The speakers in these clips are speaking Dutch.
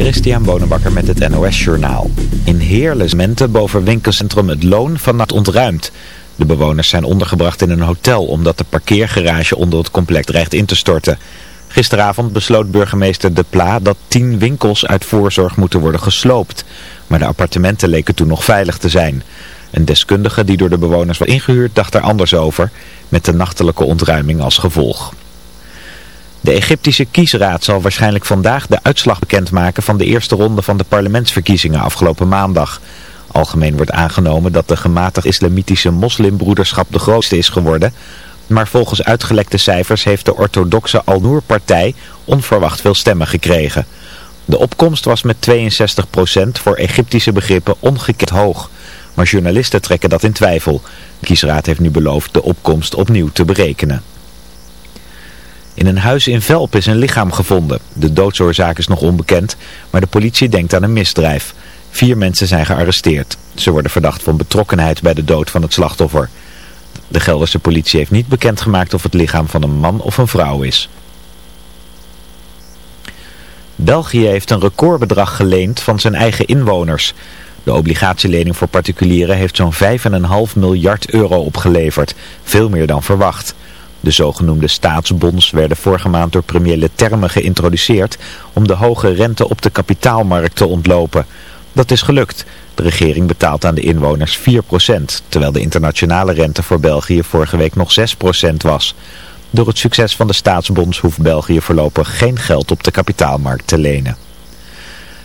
Christian Bonenbakker met het NOS Journaal. In Heerlen boven winkelcentrum Het Loon vannacht ontruimd. De bewoners zijn ondergebracht in een hotel omdat de parkeergarage onder het complex dreigt in te storten. Gisteravond besloot burgemeester De Pla dat tien winkels uit voorzorg moeten worden gesloopt. Maar de appartementen leken toen nog veilig te zijn. Een deskundige die door de bewoners was ingehuurd dacht er anders over, met de nachtelijke ontruiming als gevolg. De Egyptische kiesraad zal waarschijnlijk vandaag de uitslag bekendmaken van de eerste ronde van de parlementsverkiezingen afgelopen maandag. Algemeen wordt aangenomen dat de gematigd islamitische moslimbroederschap de grootste is geworden. Maar volgens uitgelekte cijfers heeft de orthodoxe Al-Noor-partij onverwacht veel stemmen gekregen. De opkomst was met 62% voor Egyptische begrippen ongekend hoog. Maar journalisten trekken dat in twijfel. De kiesraad heeft nu beloofd de opkomst opnieuw te berekenen. In een huis in Velp is een lichaam gevonden. De doodsoorzaak is nog onbekend, maar de politie denkt aan een misdrijf. Vier mensen zijn gearresteerd. Ze worden verdacht van betrokkenheid bij de dood van het slachtoffer. De Gelderse politie heeft niet bekendgemaakt of het lichaam van een man of een vrouw is. België heeft een recordbedrag geleend van zijn eigen inwoners. De obligatielening voor particulieren heeft zo'n 5,5 miljard euro opgeleverd. Veel meer dan verwacht. De zogenoemde staatsbonds werden vorige maand door premier Leterme geïntroduceerd om de hoge rente op de kapitaalmarkt te ontlopen. Dat is gelukt. De regering betaalt aan de inwoners 4%, terwijl de internationale rente voor België vorige week nog 6% was. Door het succes van de staatsbonds hoeft België voorlopig geen geld op de kapitaalmarkt te lenen.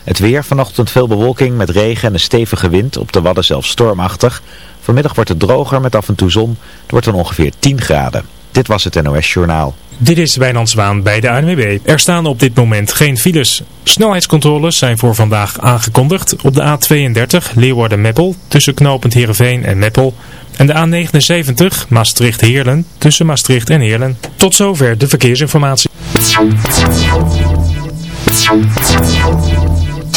Het weer, vanochtend veel bewolking met regen en een stevige wind, op de Wadden zelfs stormachtig. Vanmiddag wordt het droger met af en toe zon, het wordt dan ongeveer 10 graden. Dit was het NOS Journaal. Dit is Wijnand Zwaan bij de ANWB. Er staan op dit moment geen files. Snelheidscontroles zijn voor vandaag aangekondigd op de A32 Leeuwarden-Meppel tussen knooppunt Heerenveen en Meppel. En de A79 Maastricht-Heerlen tussen Maastricht en Heerlen. Tot zover de verkeersinformatie.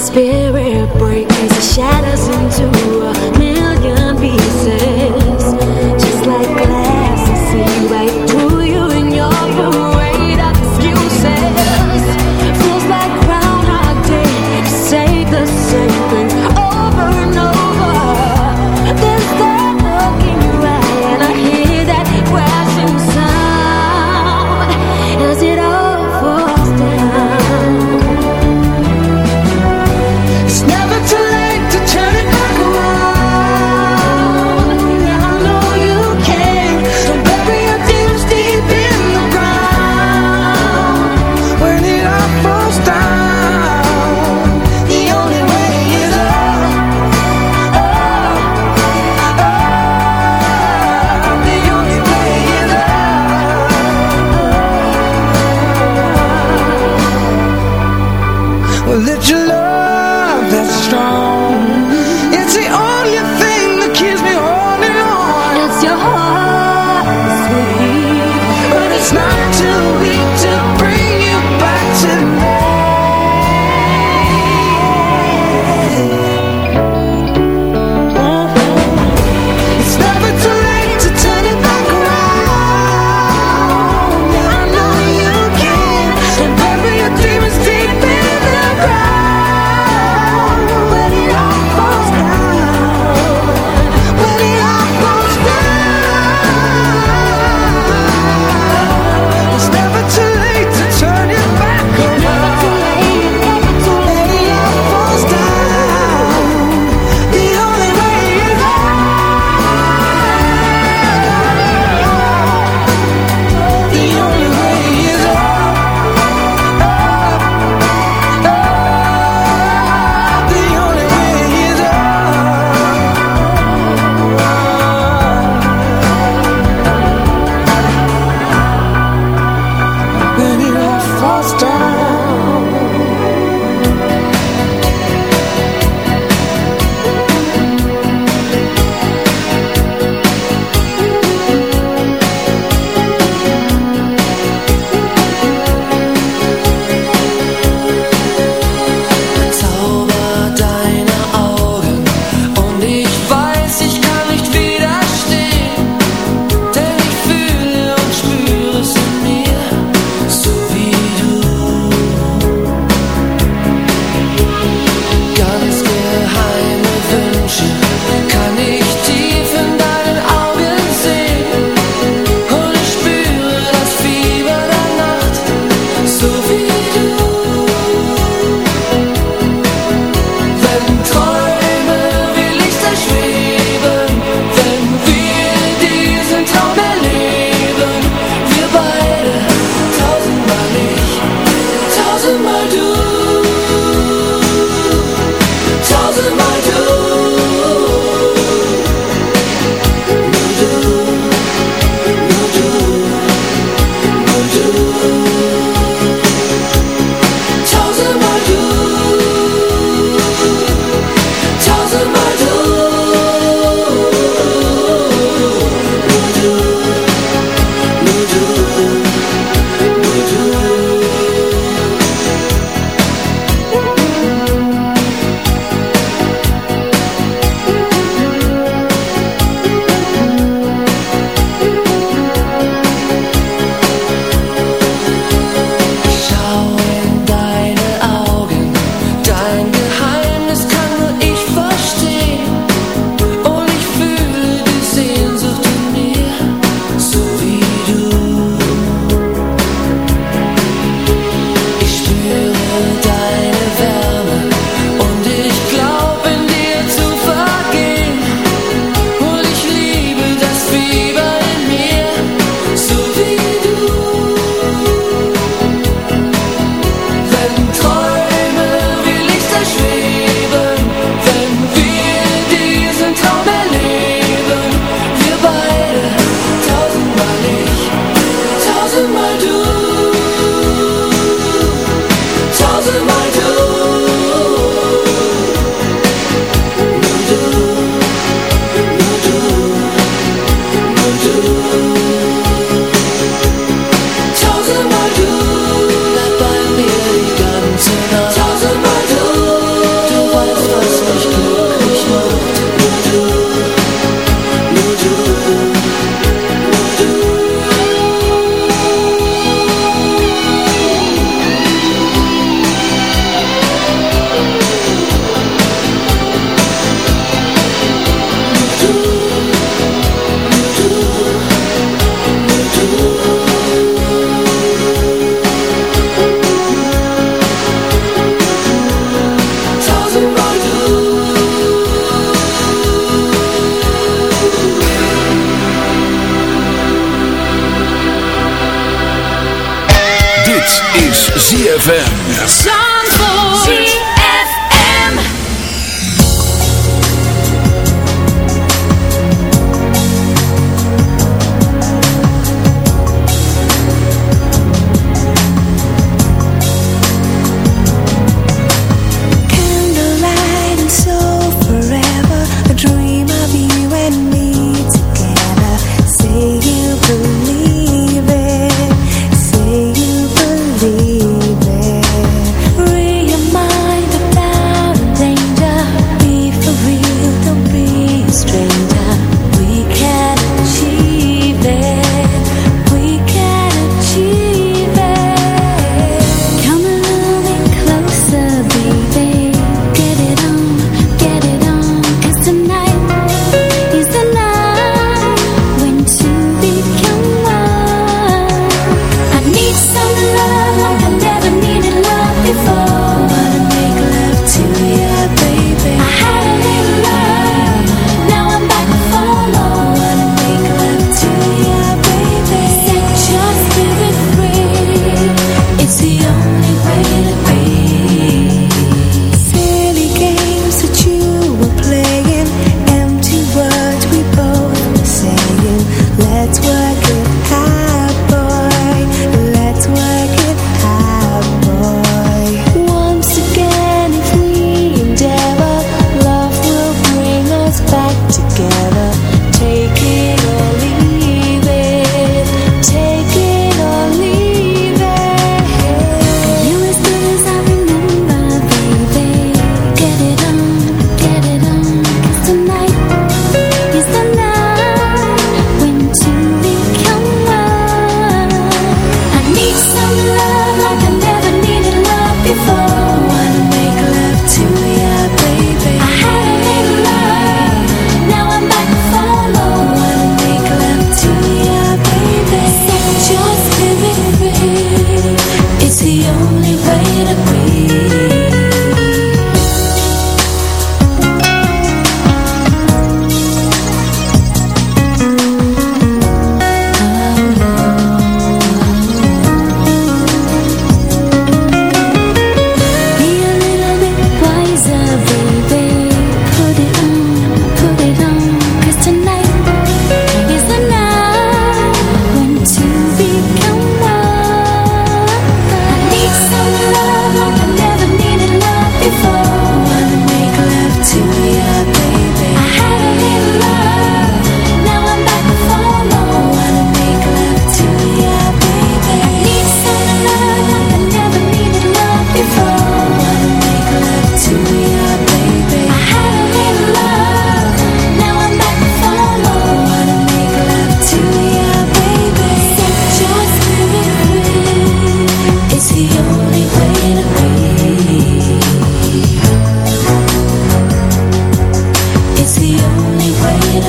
Spirit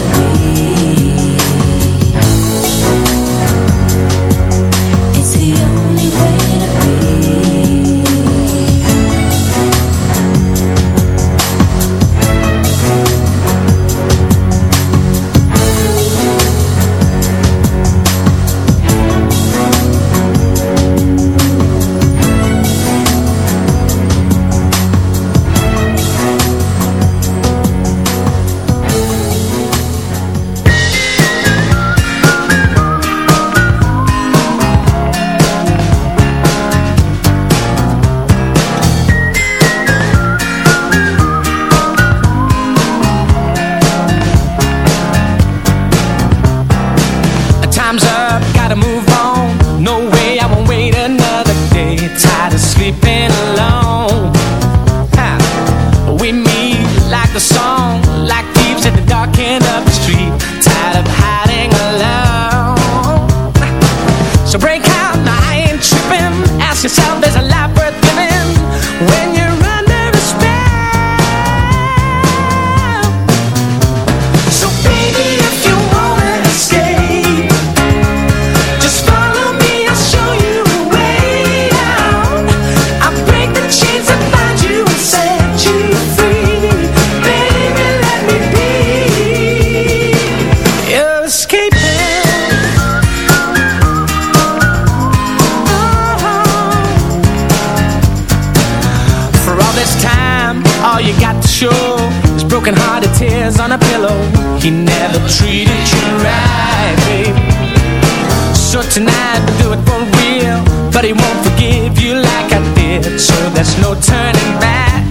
me. like I did So there's no turning back.